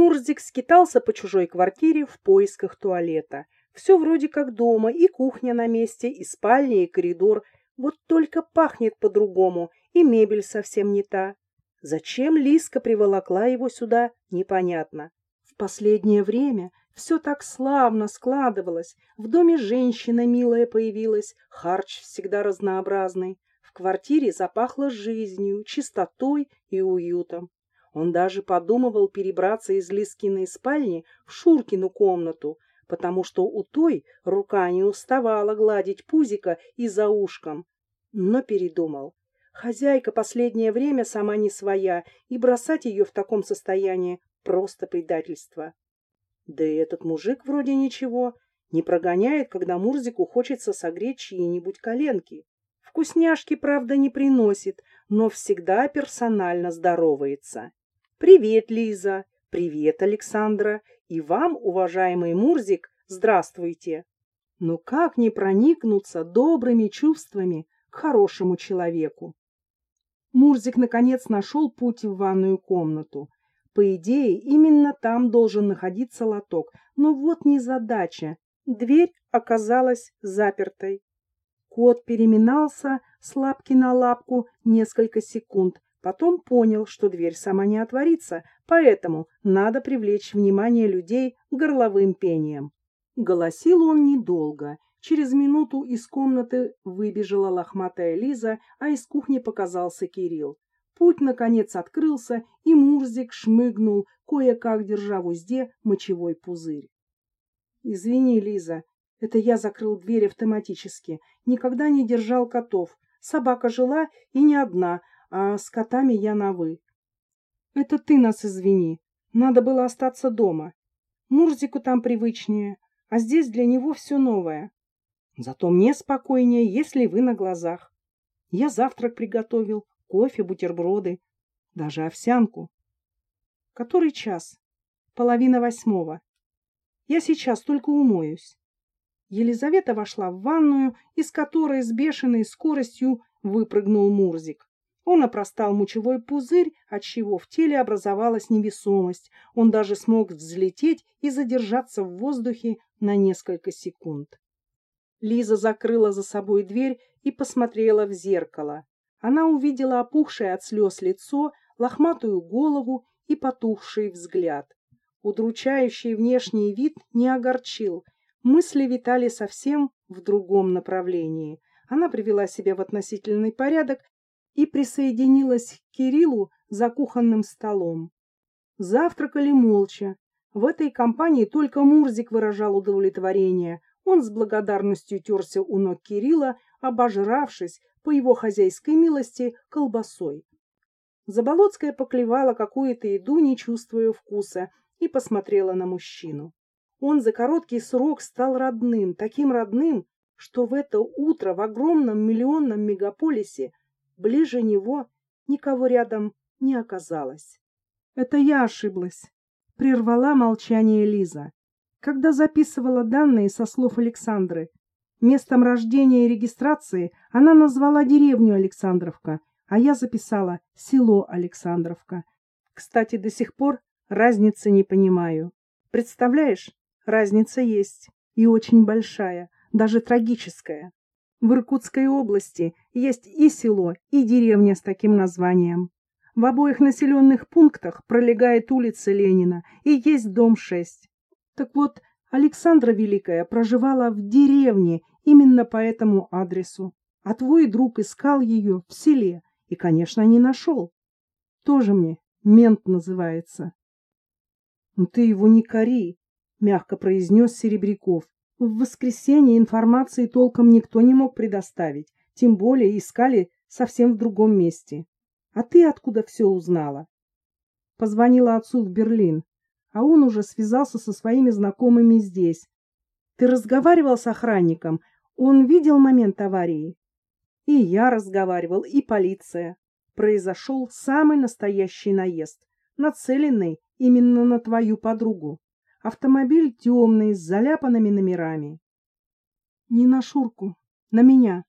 Мурзик скитался по чужой квартире в поисках туалета. Все вроде как дома, и кухня на месте, и спальня, и коридор. Вот только пахнет по-другому, и мебель совсем не та. Зачем Лиска приволокла его сюда, непонятно. В последнее время все так славно складывалось. В доме женщина милая появилась, харч всегда разнообразный. В квартире запахло жизнью, чистотой и уютом. Он даже подумывал перебраться из Лискиной спальни в Шуркину комнату, потому что у той рука не уставала гладить пузика и за ушком. Но передумал. Хозяйка последнее время сама не своя, и бросать ее в таком состоянии — просто предательство. Да и этот мужик вроде ничего, не прогоняет, когда Мурзику хочется согреть чьи-нибудь коленки. Вкусняшки, правда, не приносит, но всегда персонально здоровается. «Привет, Лиза!» «Привет, Александра!» «И вам, уважаемый Мурзик, здравствуйте!» Но как не проникнуться добрыми чувствами к хорошему человеку? Мурзик, наконец, нашел путь в ванную комнату. По идее, именно там должен находиться лоток, но вот незадача. Дверь оказалась запертой. Кот переминался с лапки на лапку несколько секунд, потом понял, что дверь сама не отворится, поэтому надо привлечь внимание людей горловым пением. Голосил он недолго. Через минуту из комнаты выбежала лохматая Лиза, а из кухни показался Кирилл. Путь, наконец, открылся, и Мурзик шмыгнул, кое-как держа в узде мочевой пузырь. — Извини, Лиза, это я закрыл дверь автоматически. Никогда не держал котов. Собака жила и не одна, а с котами я на «вы». — Это ты нас извини. Надо было остаться дома. Мурзику там привычнее, а здесь для него все новое. Зато мне спокойнее, если вы на глазах. Я завтрак приготовил, кофе, бутерброды, даже овсянку. Который час? Половина восьмого. Я сейчас только умоюсь. Елизавета вошла в ванную, из которой с бешеной скоростью выпрыгнул Мурзик. Он опростал мочевой пузырь, отчего в теле образовалась невесомость. Он даже смог взлететь и задержаться в воздухе на несколько секунд. Лиза закрыла за собой дверь и посмотрела в зеркало она увидела опухшее от слез лицо, лохматую голову и потухший взгляд. Удручающий внешний вид не огорчил, мысли витали совсем в другом направлении. Она привела себя в относительный порядок и присоединилась к Кириллу за кухонным столом. Завтракали молча. В этой компании только Мурзик выражал удовлетворение. Он с благодарностью терся у ног Кирилла, обожравшись, по его хозяйской милости, колбасой. Заболоцкая поклевала какую-то еду, не чувствуя вкуса, и посмотрела на мужчину. Он за короткий срок стал родным, таким родным, что в это утро в огромном миллионном мегаполисе ближе него никого рядом не оказалось. Это я ошиблась, прервала молчание Лиза. Когда записывала данные со слов Александры, Местом рождения и регистрации она назвала деревню Александровка, а я записала село Александровка. Кстати, до сих пор разницы не понимаю. Представляешь, разница есть, и очень большая, даже трагическая. В Иркутской области есть и село, и деревня с таким названием. В обоих населенных пунктах пролегает улица Ленина и есть дом 6. Так вот, Александра Великая проживала в деревне именно по этому адресу, а твой друг искал ее в селе и, конечно, не нашел. Тоже мне мент называется. «Ну — Ты его не кори, — мягко произнес Серебряков. В воскресенье информации толком никто не мог предоставить, тем более искали совсем в другом месте. А ты откуда все узнала? Позвонила отцу в Берлин, а он уже связался со своими знакомыми здесь. Ты разговаривал с охранником? Он видел момент аварии? И я разговаривал, и полиция. Произошел самый настоящий наезд, нацеленный именно на твою подругу. Автомобиль темный, с заляпанными номерами. Не на Шурку, на меня.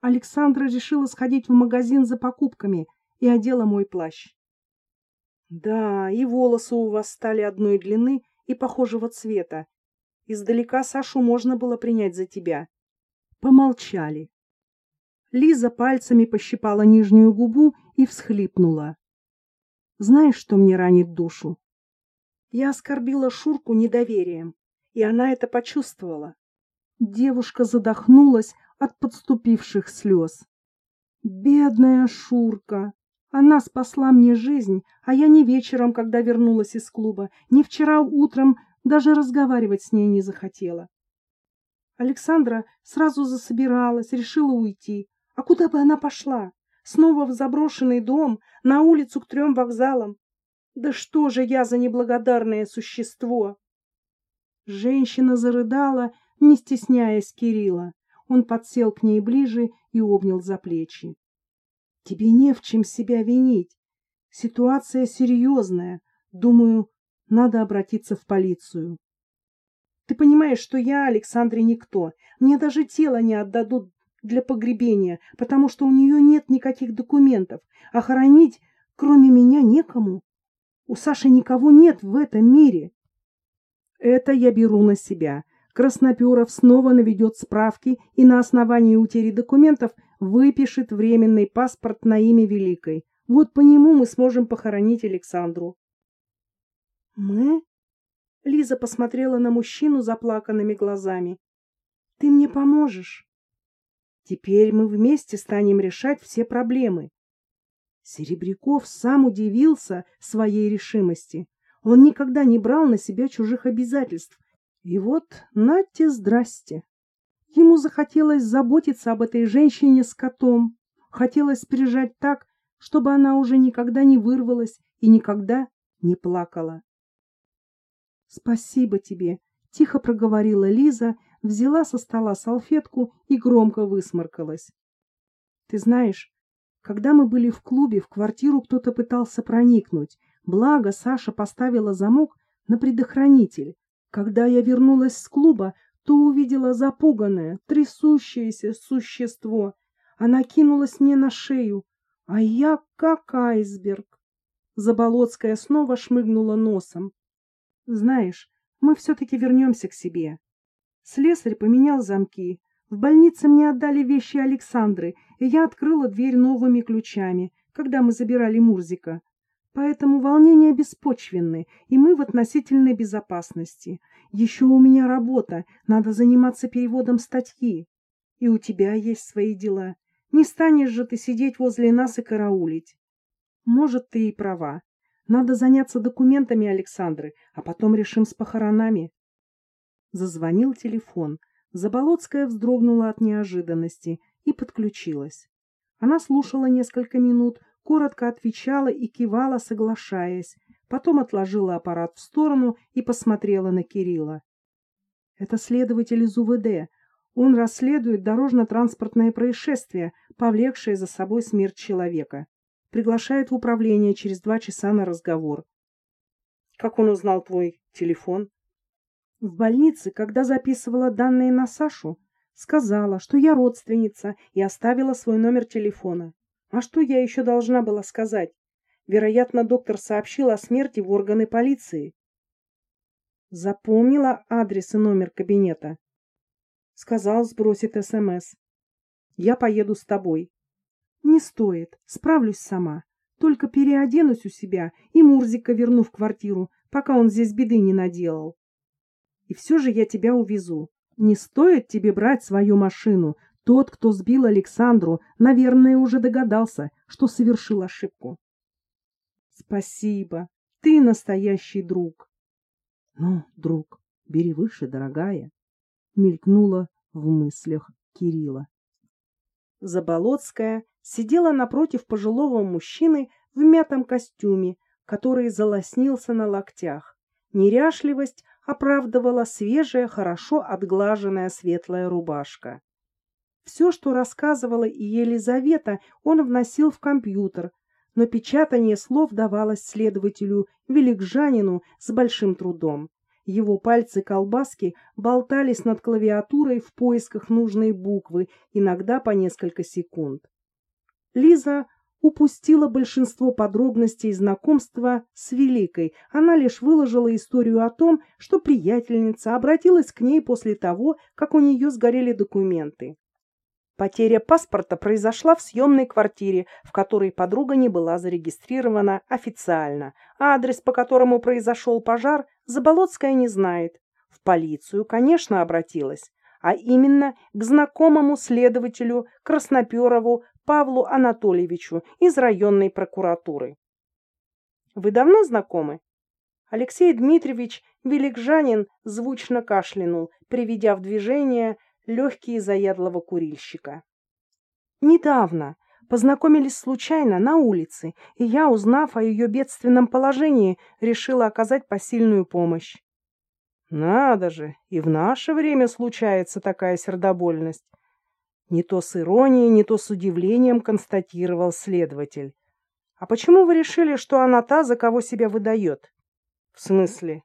Александра решила сходить в магазин за покупками и одела мой плащ. Да, и волосы у вас стали одной длины и похожего цвета. Издалека Сашу можно было принять за тебя. Помолчали. Лиза пальцами пощипала нижнюю губу и всхлипнула. Знаешь, что мне ранит душу? Я оскорбила Шурку недоверием, и она это почувствовала. Девушка задохнулась от подступивших слез. Бедная Шурка! Она спасла мне жизнь, а я ни вечером, когда вернулась из клуба, ни вчера утром даже разговаривать с ней не захотела. Александра сразу засобиралась, решила уйти. А куда бы она пошла? Снова в заброшенный дом, на улицу к трем вокзалам. Да что же я за неблагодарное существо? Женщина зарыдала, не стесняясь Кирилла. Он подсел к ней ближе и обнял за плечи. Тебе не в чем себя винить. Ситуация серьезная. Думаю, надо обратиться в полицию. Ты понимаешь, что я Александре никто. Мне даже тело не отдадут для погребения, потому что у нее нет никаких документов, а хоронить кроме меня некому. У Саши никого нет в этом мире. Это я беру на себя. Красноперов снова наведет справки и на основании утери документов выпишет временный паспорт на имя Великой. Вот по нему мы сможем похоронить Александру. Мы? Лиза посмотрела на мужчину заплаканными глазами. Ты мне поможешь? Теперь мы вместе станем решать все проблемы. Серебряков сам удивился своей решимости. Он никогда не брал на себя чужих обязательств. И вот, нате, здрасте. Ему захотелось заботиться об этой женщине с котом. Хотелось прижать так, чтобы она уже никогда не вырвалась и никогда не плакала. «Спасибо тебе», — тихо проговорила Лиза, взяла со стола салфетку и громко высморкалась. «Ты знаешь, когда мы были в клубе, в квартиру кто-то пытался проникнуть. Благо, Саша поставила замок на предохранитель. Когда я вернулась с клуба, то увидела запуганное, трясущееся существо. Она кинулась мне на шею, а я как айсберг. Заболоцкая снова шмыгнула носом. Знаешь, мы все-таки вернемся к себе. Слесарь поменял замки. В больнице мне отдали вещи Александры, и я открыла дверь новыми ключами, когда мы забирали Мурзика. Поэтому волнения беспочвенны, и мы в относительной безопасности. Еще у меня работа, надо заниматься переводом статьи. И у тебя есть свои дела. Не станешь же ты сидеть возле нас и караулить. Может, ты и права. Надо заняться документами Александры, а потом решим с похоронами. Зазвонил телефон. Заболоцкая вздрогнула от неожиданности и подключилась. Она слушала несколько минут, коротко отвечала и кивала, соглашаясь, потом отложила аппарат в сторону и посмотрела на Кирилла. «Это следователь из УВД. Он расследует дорожно-транспортное происшествие, повлекшее за собой смерть человека. Приглашает в управление через два часа на разговор. Как он узнал твой телефон? В больнице, когда записывала данные на Сашу, сказала, что я родственница и оставила свой номер телефона. А что я еще должна была сказать? Вероятно, доктор сообщил о смерти в органы полиции. Запомнила адрес и номер кабинета. Сказал, сбросит СМС. Я поеду с тобой. Не стоит, справлюсь сама. Только переоденусь у себя и Мурзика верну в квартиру, пока он здесь беды не наделал. И все же я тебя увезу. Не стоит тебе брать свою машину. Тот, кто сбил Александру, наверное, уже догадался, что совершил ошибку. Спасибо. Ты настоящий друг. Ну, друг, бери выше, дорогая, мелькнула в мыслях Кирилла. Заболоцкая сидела напротив пожилого мужчины в мятом костюме, который залоснился на локтях. Неряшливость оправдывала свежая, хорошо отглаженная светлая рубашка. Все, что рассказывала и Елизавета, он вносил в компьютер, но печатание слов давалось следователю Великжанину с большим трудом. Его пальцы-колбаски болтались над клавиатурой в поисках нужной буквы, иногда по несколько секунд. Лиза упустила большинство подробностей знакомства с Великой. Она лишь выложила историю о том, что приятельница обратилась к ней после того, как у нее сгорели документы. Потеря паспорта произошла в съемной квартире, в которой подруга не была зарегистрирована официально, а адрес, по которому произошел пожар, Заболоцкая не знает. В полицию, конечно, обратилась, а именно к знакомому следователю Красноперову Павлу Анатольевичу из районной прокуратуры. Вы давно знакомы? Алексей Дмитриевич Великжанин звучно кашлянул, приведя в движение легкие заядлого курильщика. Недавно познакомились случайно на улице, и я, узнав о ее бедственном положении, решила оказать посильную помощь. Надо же, и в наше время случается такая сердобольность. Не то с иронией, не то с удивлением констатировал следователь. А почему вы решили, что она та, за кого себя выдает? В смысле?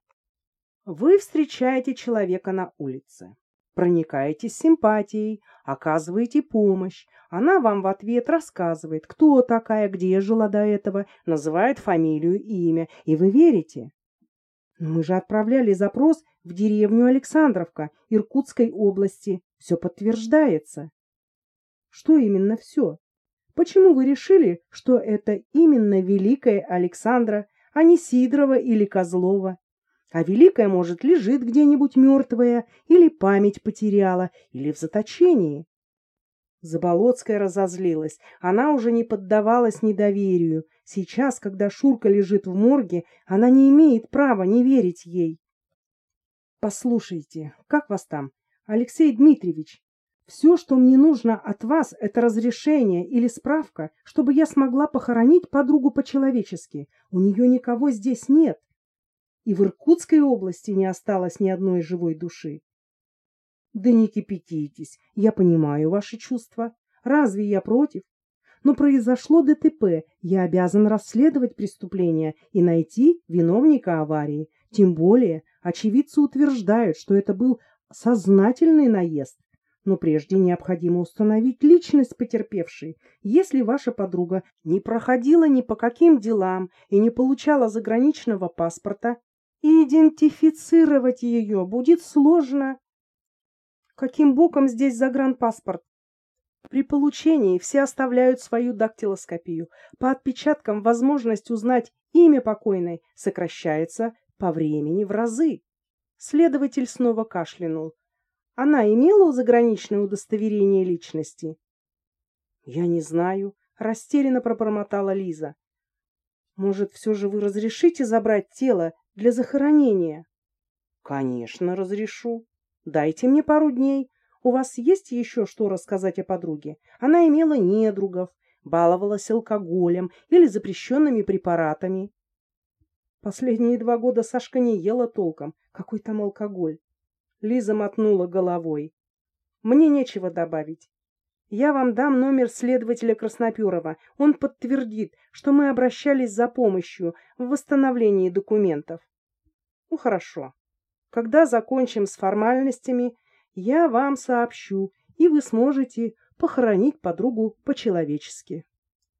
Вы встречаете человека на улице проникаете с симпатией, оказываете помощь. Она вам в ответ рассказывает, кто такая, где жила до этого, называет фамилию и имя, и вы верите. мы же отправляли запрос в деревню Александровка Иркутской области. Все подтверждается. Что именно все? Почему вы решили, что это именно Великая Александра, а не Сидорова или Козлова? А Великая, может, лежит где-нибудь мертвая, или память потеряла, или в заточении. Заболоцкая разозлилась. Она уже не поддавалась недоверию. Сейчас, когда Шурка лежит в морге, она не имеет права не верить ей. Послушайте, как вас там? Алексей Дмитриевич, все, что мне нужно от вас, это разрешение или справка, чтобы я смогла похоронить подругу по-человечески. У нее никого здесь нет и в Иркутской области не осталось ни одной живой души. Да не кипятитесь, я понимаю ваши чувства. Разве я против? Но произошло ДТП, я обязан расследовать преступление и найти виновника аварии. Тем более, очевидцы утверждают, что это был сознательный наезд. Но прежде необходимо установить личность потерпевшей. Если ваша подруга не проходила ни по каким делам и не получала заграничного паспорта, идентифицировать ее будет сложно. Каким боком здесь загранпаспорт? При получении все оставляют свою дактилоскопию. По отпечаткам возможность узнать имя покойной сокращается по времени в разы. Следователь снова кашлянул. Она имела заграничное удостоверение личности? Я не знаю, растерянно пробормотала Лиза. Может, все же вы разрешите забрать тело для захоронения? Конечно, разрешу. Дайте мне пару дней. У вас есть еще что рассказать о подруге? Она имела недругов, баловалась алкоголем или запрещенными препаратами. Последние два года Сашка не ела толком. Какой там алкоголь? Лиза мотнула головой. Мне нечего добавить. Я вам дам номер следователя Красноперова. Он подтвердит, что мы обращались за помощью в восстановлении документов. Ну, хорошо. Когда закончим с формальностями, я вам сообщу, и вы сможете похоронить подругу по-человечески.